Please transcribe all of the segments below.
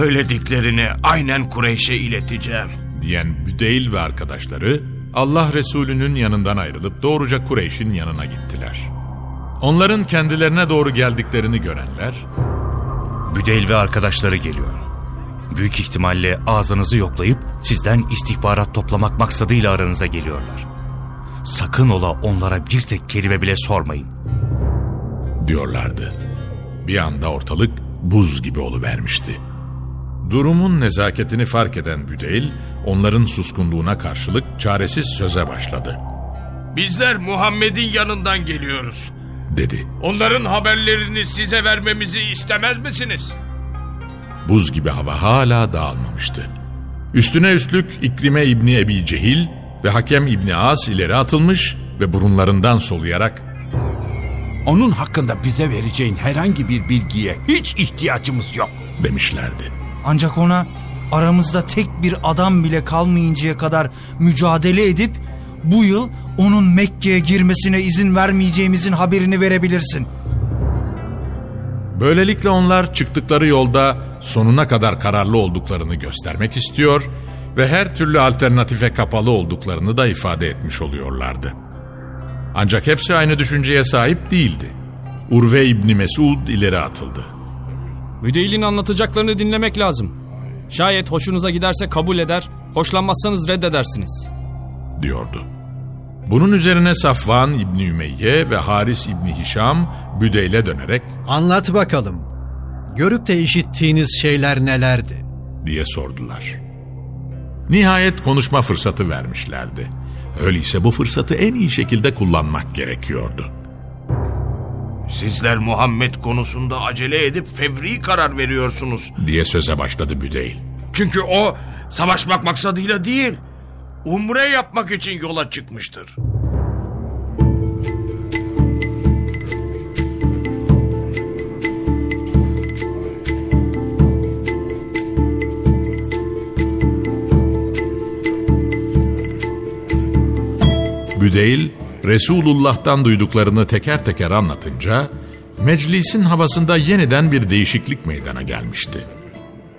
Söylediklerini aynen Kureyş'e ileteceğim. diyen Büdeyl ve arkadaşları Allah Resulü'nün yanından ayrılıp doğruca Kureyş'in yanına gittiler. Onların kendilerine doğru geldiklerini görenler Büdeyl ve arkadaşları geliyor. Büyük ihtimalle ağzınızı yoklayıp sizden istihbarat toplamak maksadıyla aranıza geliyorlar. Sakın ola onlara bir tek kelime bile sormayın. diyorlardı. Bir anda ortalık buz gibi oluvermişti. Durumun nezaketini fark eden Büdeyl, onların suskunluğuna karşılık çaresiz söze başladı. Bizler Muhammed'in yanından geliyoruz. Dedi. Onların haberlerini size vermemizi istemez misiniz? Buz gibi hava hala dağılmamıştı. Üstüne üstlük İkrime İbni Ebi Cehil ve Hakem İbni As ileri atılmış ve burunlarından soluyarak Onun hakkında bize vereceğin herhangi bir bilgiye hiç ihtiyacımız yok. demişlerdi. Ancak ona aramızda tek bir adam bile kalmayıncaya kadar mücadele edip bu yıl onun Mekke'ye girmesine izin vermeyeceğimizin haberini verebilirsin. Böylelikle onlar çıktıkları yolda sonuna kadar kararlı olduklarını göstermek istiyor ve her türlü alternatife kapalı olduklarını da ifade etmiş oluyorlardı. Ancak hepsi aynı düşünceye sahip değildi. Urve İbni Mesud ileri atıldı. Müdeylin anlatacaklarını dinlemek lazım. Şayet hoşunuza giderse kabul eder, hoşlanmazsanız reddedersiniz. diyordu. Bunun üzerine Safvan İbni Ümeyye ve Haris İbni Hişam Büdeyl'e dönerek Anlat bakalım. Görüp de işittiğiniz şeyler nelerdi? diye sordular. Nihayet konuşma fırsatı vermişlerdi. Öyleyse bu fırsatı en iyi şekilde kullanmak gerekiyordu. Sizler Muhammed konusunda acele edip fevri karar veriyorsunuz. diye söze başladı Büdeyl. Çünkü o savaşmak maksadıyla değil, umre yapmak için yola çıkmıştır. Büdeyl, Resulullah'tan duyduklarını teker teker anlatınca, meclisin havasında yeniden bir değişiklik meydana gelmişti.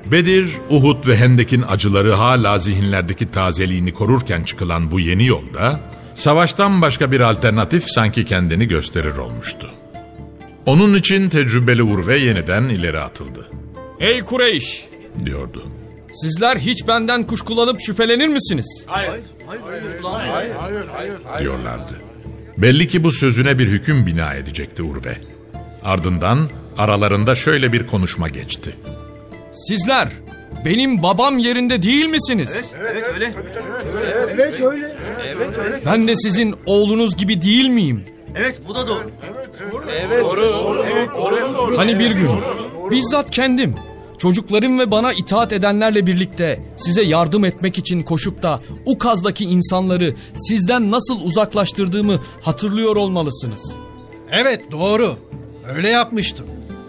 Bedir, Uhud ve Hendek'in acıları hala zihinlerdeki tazeliğini korurken çıkılan bu yeni yolda, savaştan başka bir alternatif sanki kendini gösterir olmuştu. Onun için tecrübeli Urve yeniden ileri atıldı, Ey Kureyş! diyordu. Sizler hiç benden kuşkulanıp şüphelenir misiniz? diyorlardı. Belli ki bu sözüne bir hüküm bina edecekti Urve. Ardından aralarında şöyle bir konuşma geçti. Sizler benim babam yerinde değil misiniz? Ben de sizin oğlunuz gibi değil miyim? Evet bu da doğru. Hani bir gün bizzat kendim çocuklarım ve bana itaat edenlerle birlikte size yardım etmek için koşup da Ukaz'daki insanları sizden nasıl uzaklaştırdığımı hatırlıyor olmalısınız. Evet doğru. Öyle yapmıştım.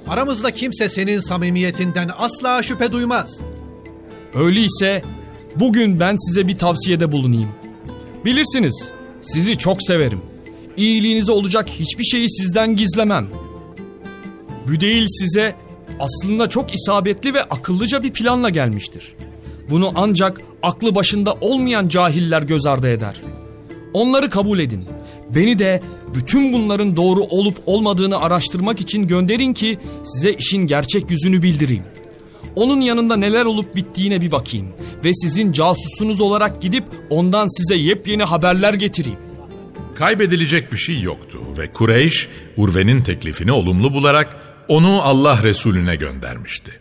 Aramızda kimse senin samimiyetinden asla şüphe duymaz. Öyleyse bugün ben size bir tavsiyede bulunayım. Bilirsiniz sizi çok severim. İyiliğinize olacak hiçbir şeyi sizden gizlemem. Büdeyil size aslında çok isabetli ve akıllıca bir planla gelmiştir. Bunu ancak aklı başında olmayan cahiller göz ardı eder. Onları kabul edin. Beni de bütün bunların doğru olup olmadığını araştırmak için gönderin ki size işin gerçek yüzünü bildireyim. Onun yanında neler olup bittiğine bir bakayım ve sizin casusunuz olarak gidip ondan size yepyeni haberler getireyim. Kaybedilecek bir şey yoktu ve Kureyş Urve'nin teklifini olumlu bularak onu Allah Resulüne göndermişti.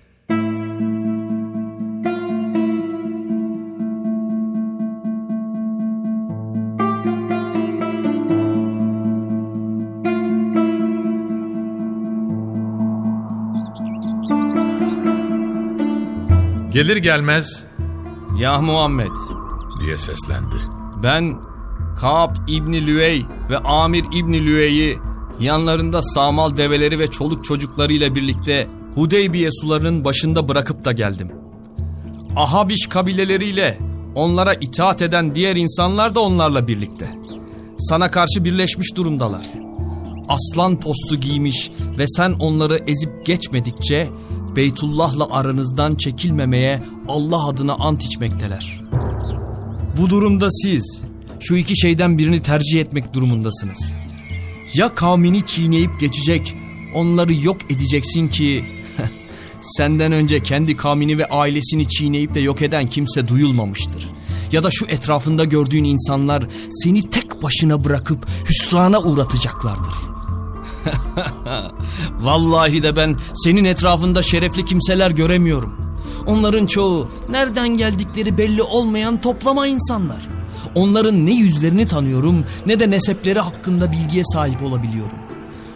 Gelir gelmez Ya Muhammed diye seslendi. ben Kaab İbni Lüey ve Amir İbni Lüey'i yanlarında sağmal develeri ve çoluk çocuklarıyla birlikte Hudeybiye sularının başında bırakıp da geldim. Ahabiş kabileleriyle onlara itaat eden diğer insanlar da onlarla birlikte. Sana karşı birleşmiş durumdalar. Aslan postu giymiş ve sen onları ezip geçmedikçe Beytullah'la aranızdan çekilmemeye Allah adına ant içmekteler. Bu durumda siz şu iki şeyden birini tercih etmek durumundasınız. Ya kavmini çiğneyip geçecek, onları yok edeceksin ki senden önce kendi kavmini ve ailesini çiğneyip de yok eden kimse duyulmamıştır. Ya da şu etrafında gördüğün insanlar seni tek başına bırakıp hüsrana uğratacaklardır. Vallahi de ben senin etrafında şerefli kimseler göremiyorum. Onların çoğu nereden geldikleri belli olmayan toplama insanlar. Onların ne yüzlerini tanıyorum ne de nesepleri hakkında bilgiye sahip olabiliyorum.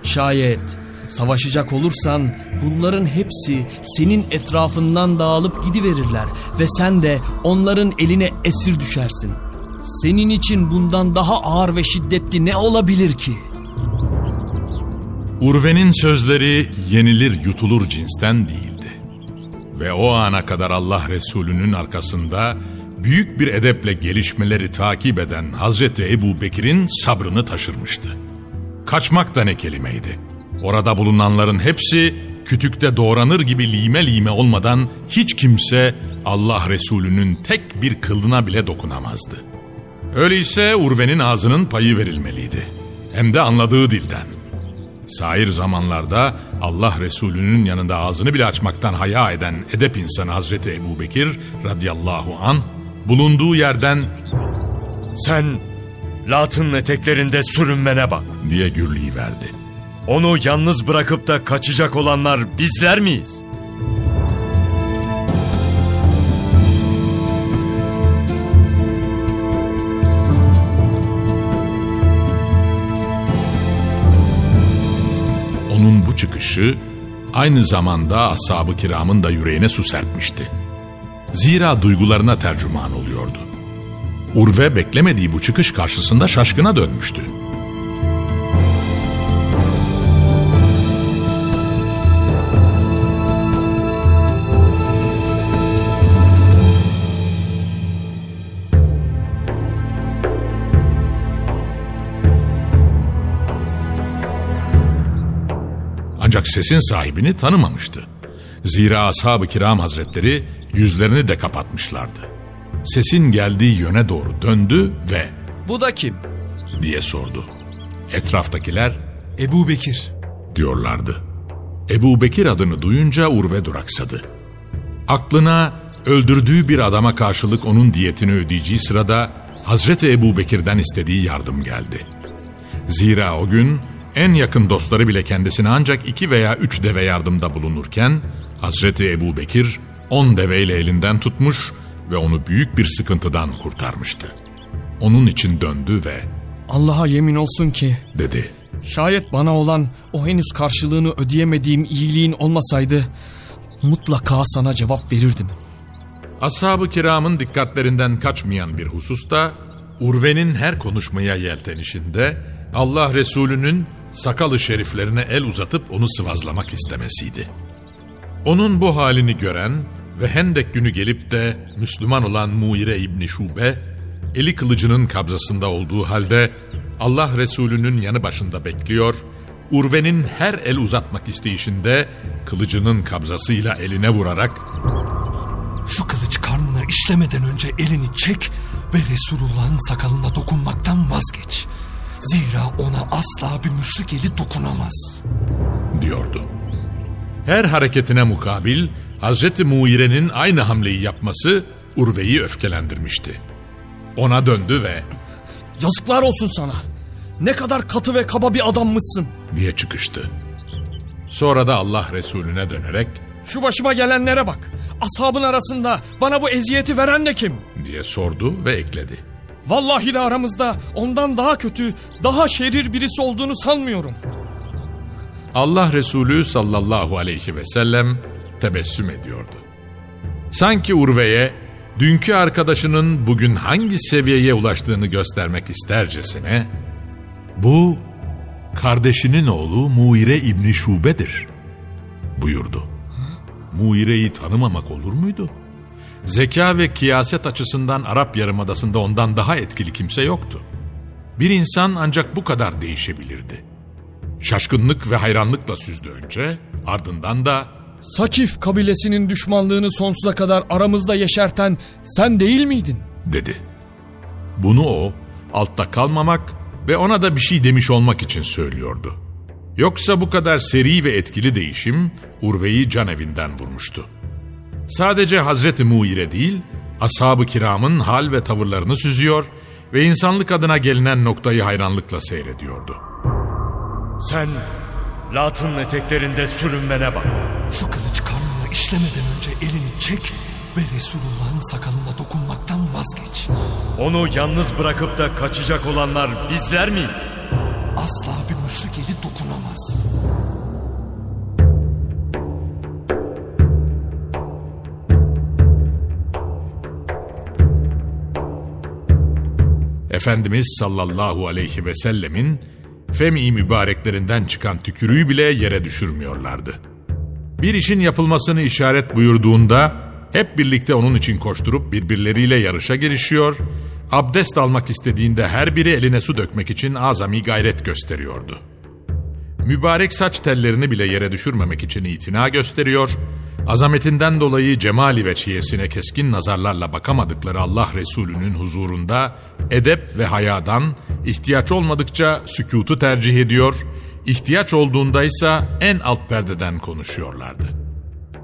Şayet savaşacak olursan bunların hepsi senin etrafından dağılıp gidiverirler ve sen de onların eline esir düşersin. Senin için bundan daha ağır ve şiddetli ne olabilir ki?'' Urve'nin sözleri yenilir yutulur cinsten değildi. Ve o ana kadar Allah Resulü'nün arkasında büyük bir edeple gelişmeleri takip eden Hazreti Ebu Bekir'in sabrını taşırmıştı. Kaçmak da ne kelimeydi. Orada bulunanların hepsi kütükte doğranır gibi lime lime olmadan hiç kimse Allah Resulü'nün tek bir kılına bile dokunamazdı. Öyleyse Urve'nin ağzının payı verilmeliydi. Hem de anladığı dilden. Sair zamanlarda Allah Resulü'nün yanında ağzını bile açmaktan haya eden edep insanı Hazreti Ebu Bekir radıyallahu an bulunduğu yerden Sen Lat'ın eteklerinde sürünmene bak. diye gürleyi verdi. Onu yalnız bırakıp da kaçacak olanlar bizler miyiz? Onun bu çıkışı aynı zamanda ashab-ı kiramın da yüreğine su serpmişti. Zira duygularına tercüman oluyordu. Urve beklemediği bu çıkış karşısında şaşkına dönmüştü. Ancak sesin sahibini tanımamıştı. Zira ashab-ı kiram hazretleri yüzlerini de kapatmışlardı. Sesin geldiği yöne doğru döndü ve Bu da kim? diye sordu. Etraftakiler Ebu Bekir. diyorlardı. Ebu Bekir adını duyunca Urve duraksadı. Aklına öldürdüğü bir adama karşılık onun diyetini ödeyeceği sırada Hazreti Ebu Bekir'den istediği yardım geldi. Zira o gün en yakın dostları bile kendisine ancak iki veya üç deve yardımda bulunurken Hazreti Ebu Bekir on deveyle elinden tutmuş ve onu büyük bir sıkıntıdan kurtarmıştı. Onun için döndü ve Allah'a yemin olsun ki dedi. Şayet bana olan o henüz karşılığını ödeyemediğim iyiliğin olmasaydı mutlaka sana cevap verirdim. Ashab-ı kiramın dikkatlerinden kaçmayan bir hususta Urve'nin her konuşmaya yeltenişinde Allah Resulü'nün sakalı şeriflerine el uzatıp onu sıvazlamak istemesiydi. Onun bu halini gören ve Hendek günü gelip de Müslüman olan Muire İbni Şube, eli kılıcının kabzasında olduğu halde Allah Resulü'nün yanı başında bekliyor, Urve'nin her el uzatmak isteyişinde kılıcının kabzasıyla eline vurarak Şu kılıç karnına işlemeden önce elini çek ve Resulullah'ın sakalına dokunmaktan vazgeç. Zira ona asla bir müşrik eli dokunamaz. diyordu. Her hareketine mukabil Hazreti Muire'nin aynı hamleyi yapması Urve'yi öfkelendirmişti. Ona döndü ve Yazıklar olsun sana. Ne kadar katı ve kaba bir adammışsın. diye çıkıştı. Sonra da Allah Resulüne dönerek Şu başıma gelenlere bak. Ashabın arasında bana bu eziyeti veren de kim? diye sordu ve ekledi. Vallahi de aramızda ondan daha kötü, daha şerir birisi olduğunu sanmıyorum. Allah Resulü sallallahu aleyhi ve sellem tebessüm ediyordu. Sanki Urve'ye dünkü arkadaşının bugün hangi seviyeye ulaştığını göstermek istercesine bu kardeşinin oğlu Muire İbni Şube'dir buyurdu. Muire'yi tanımamak olur muydu? Zeka ve kiyaset açısından Arap Yarımadası'nda ondan daha etkili kimse yoktu. Bir insan ancak bu kadar değişebilirdi. Şaşkınlık ve hayranlıkla süzdü önce, ardından da Sakif kabilesinin düşmanlığını sonsuza kadar aramızda yeşerten sen değil miydin? dedi. Bunu o, altta kalmamak ve ona da bir şey demiş olmak için söylüyordu. Yoksa bu kadar seri ve etkili değişim Urve'yi can evinden vurmuştu. Sadece Hazreti Muire değil, ashab-ı kiramın hal ve tavırlarını süzüyor ve insanlık adına gelinen noktayı hayranlıkla seyrediyordu. Sen Lat'ın eteklerinde sürünmene bak. Şu kılıç karnına işlemeden önce elini çek ve Resulullah'ın sakalına dokunmaktan vazgeç. Onu yalnız bırakıp da kaçacak olanlar bizler miyiz? Asla bir müşrik eli dokunamaz. Efendimiz sallallahu aleyhi ve sellemin femi mübareklerinden çıkan tükürüğü bile yere düşürmüyorlardı. Bir işin yapılmasını işaret buyurduğunda hep birlikte onun için koşturup birbirleriyle yarışa girişiyor, abdest almak istediğinde her biri eline su dökmek için azami gayret gösteriyordu. Mübarek saç tellerini bile yere düşürmemek için itina gösteriyor, azametinden dolayı cemali ve çiyesine keskin nazarlarla bakamadıkları Allah Resulü'nün huzurunda edep ve hayadan ihtiyaç olmadıkça sükutu tercih ediyor, ihtiyaç olduğunda ise en alt perdeden konuşuyorlardı.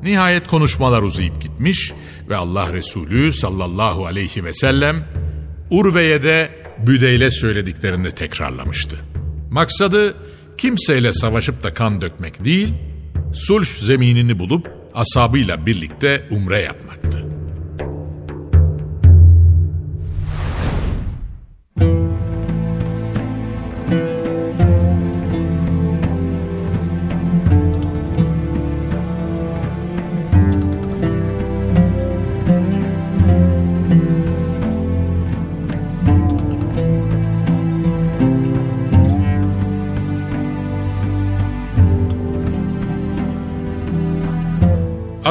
Nihayet konuşmalar uzayıp gitmiş ve Allah Resulü sallallahu aleyhi ve sellem Urve'ye de Büdeyl'e söylediklerini tekrarlamıştı. Maksadı kimseyle savaşıp da kan dökmek değil, sulh zeminini bulup asabıyla birlikte umre yapmaktı.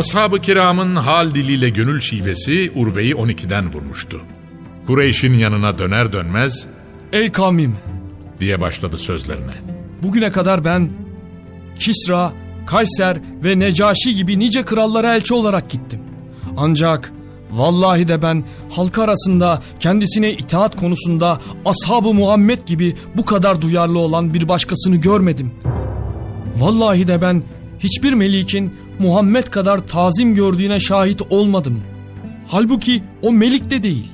Ashab-ı kiramın hal diliyle gönül şivesi Urve'yi 12'den vurmuştu. Kureyş'in yanına döner dönmez Ey kavmim, diye başladı sözlerine. bugüne kadar ben Kisra, Kayser ve Necaşi gibi nice krallara elçi olarak gittim. Ancak vallahi de ben halk arasında kendisine itaat konusunda ashab-ı Muhammed gibi bu kadar duyarlı olan bir başkasını görmedim. Vallahi de ben hiçbir melikin Muhammed kadar tazim gördüğüne şahit olmadım. Halbuki o melik de değil.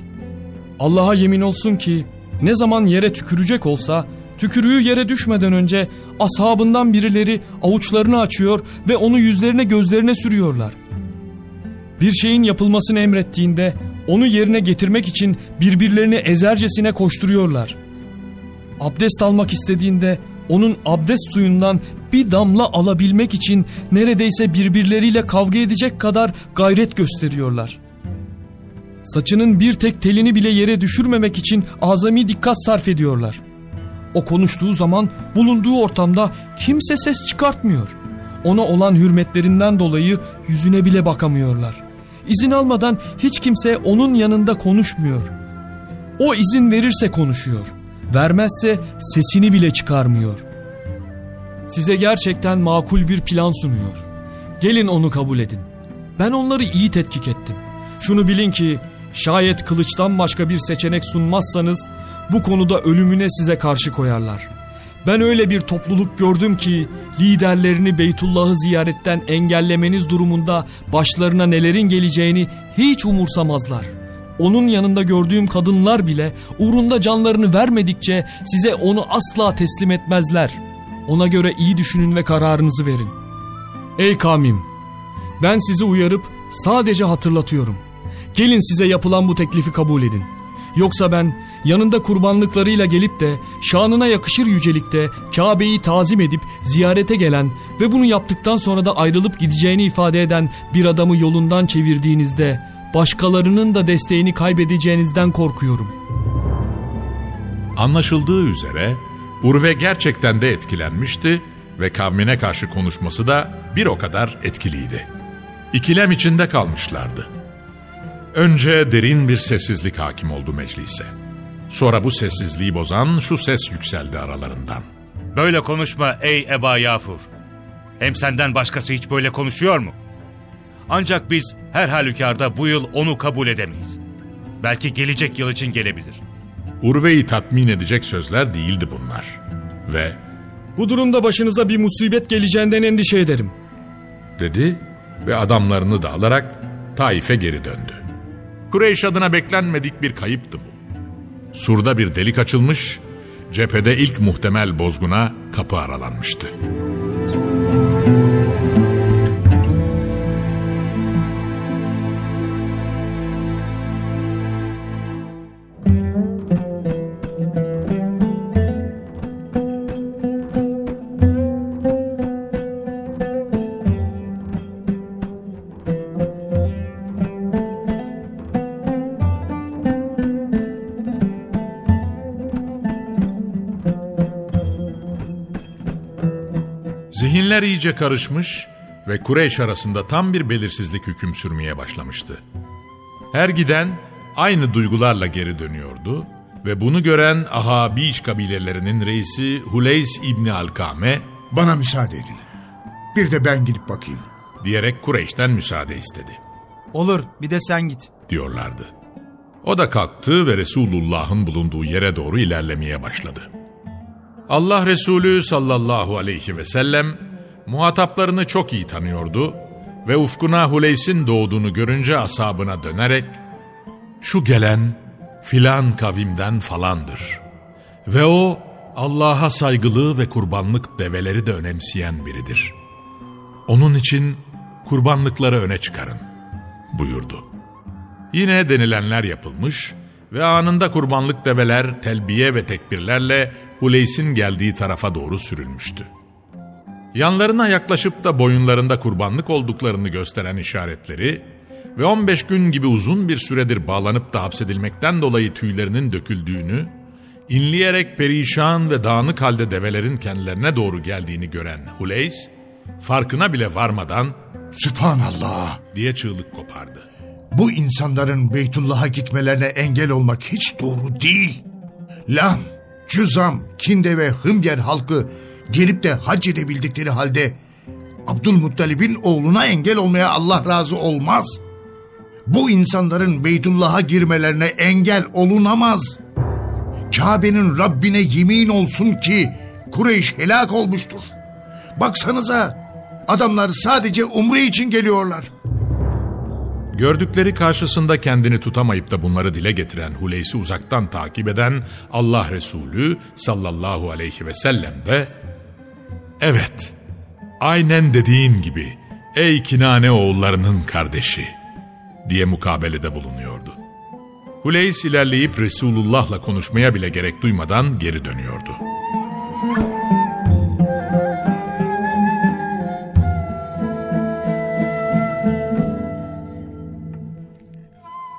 Allah'a yemin olsun ki ne zaman yere tükürecek olsa tükürüğü yere düşmeden önce ashabından birileri avuçlarını açıyor ve onu yüzlerine gözlerine sürüyorlar. Bir şeyin yapılmasını emrettiğinde onu yerine getirmek için birbirlerini ezercesine koşturuyorlar. Abdest almak istediğinde onun abdest suyundan bir damla alabilmek için neredeyse birbirleriyle kavga edecek kadar gayret gösteriyorlar. Saçının bir tek telini bile yere düşürmemek için azami dikkat sarf ediyorlar. O konuştuğu zaman bulunduğu ortamda kimse ses çıkartmıyor. Ona olan hürmetlerinden dolayı yüzüne bile bakamıyorlar. İzin almadan hiç kimse onun yanında konuşmuyor. O izin verirse konuşuyor. Vermezse sesini bile çıkarmıyor. Size gerçekten makul bir plan sunuyor. Gelin onu kabul edin. Ben onları iyi tetkik ettim. Şunu bilin ki şayet kılıçtan başka bir seçenek sunmazsanız bu konuda ölümüne size karşı koyarlar. Ben öyle bir topluluk gördüm ki liderlerini Beytullah'ı ziyaretten engellemeniz durumunda başlarına nelerin geleceğini hiç umursamazlar. Onun yanında gördüğüm kadınlar bile uğrunda canlarını vermedikçe size onu asla teslim etmezler. Ona göre iyi düşünün ve kararınızı verin. Ey kavmim! Ben sizi uyarıp sadece hatırlatıyorum. Gelin size yapılan bu teklifi kabul edin. Yoksa ben yanında kurbanlıklarıyla gelip de şanına yakışır yücelikte Kabe'yi tazim edip ziyarete gelen ve bunu yaptıktan sonra da ayrılıp gideceğini ifade eden bir adamı yolundan çevirdiğinizde başkalarının da desteğini kaybedeceğinizden korkuyorum. Anlaşıldığı üzere Urve gerçekten de etkilenmişti ve kavmine karşı konuşması da bir o kadar etkiliydi. İkilem içinde kalmışlardı. Önce derin bir sessizlik hakim oldu meclise. Sonra bu sessizliği bozan şu ses yükseldi aralarından. Böyle konuşma ey Eba Yafur. Hem senden başkası hiç böyle konuşuyor mu? Ancak biz her halükarda bu yıl onu kabul edemeyiz. Belki gelecek yıl için gelebilir. Urve'yi tatmin edecek sözler değildi bunlar. Ve Bu durumda başınıza bir musibet geleceğinden endişe ederim. dedi ve adamlarını da alarak Taif'e geri döndü. Kureyş adına beklenmedik bir kayıptı bu. Surda bir delik açılmış, cephede ilk muhtemel bozguna kapı aralanmıştı. Zihinler iyice karışmış ve Kureyş arasında tam bir belirsizlik hüküm sürmeye başlamıştı. Her giden aynı duygularla geri dönüyordu ve bunu gören Ahabiş kabilelerinin reisi Huleys İbni Alkame Bana müsaade edin. Bir de ben gidip bakayım. diyerek Kureyş'ten müsaade istedi Olur bir de sen git. diyorlardı. O da kalktı ve Resulullah'ın bulunduğu yere doğru ilerlemeye başladı. Allah Resulü sallallahu aleyhi ve sellem muhataplarını çok iyi tanıyordu ve ufkuna Huleys'in doğduğunu görünce asabına dönerek şu gelen filan kavimden falandır ve o Allah'a saygılı ve kurbanlık develeri de önemseyen biridir. Onun için kurbanlıkları öne çıkarın buyurdu. Yine denilenler yapılmış ve anında kurbanlık develer telbiye ve tekbirlerle Huleys'in geldiği tarafa doğru sürülmüştü. Yanlarına yaklaşıp da boyunlarında kurbanlık olduklarını gösteren işaretleri ve 15 gün gibi uzun bir süredir bağlanıp da hapsedilmekten dolayı tüylerinin döküldüğünü, inleyerek perişan ve dağınık halde develerin kendilerine doğru geldiğini gören Huleys, farkına bile varmadan Sübhanallah. diye çığlık kopardı. Bu insanların Beytullah'a gitmelerine engel olmak hiç doğru değil. Lam, Cüzam, Kinde ve Hımger halkı gelip de hac edebildikleri halde Abdülmuttalib'in oğluna engel olmaya Allah razı olmaz. Bu insanların Beytullah'a girmelerine engel olunamaz. Kabe'nin Rabbine yemin olsun ki Kureyş helak olmuştur. Baksanıza adamlar sadece umre için geliyorlar. Gördükleri karşısında kendini tutamayıp da bunları dile getiren Huleys'i uzaktan takip eden Allah Resulü sallallahu aleyhi ve sellem de Evet, aynen dediğin gibi ey Kinane oğullarının kardeşi diye mukabelede bulunuyordu. Huleys ilerleyip Resulullah'la konuşmaya bile gerek duymadan geri dönüyordu.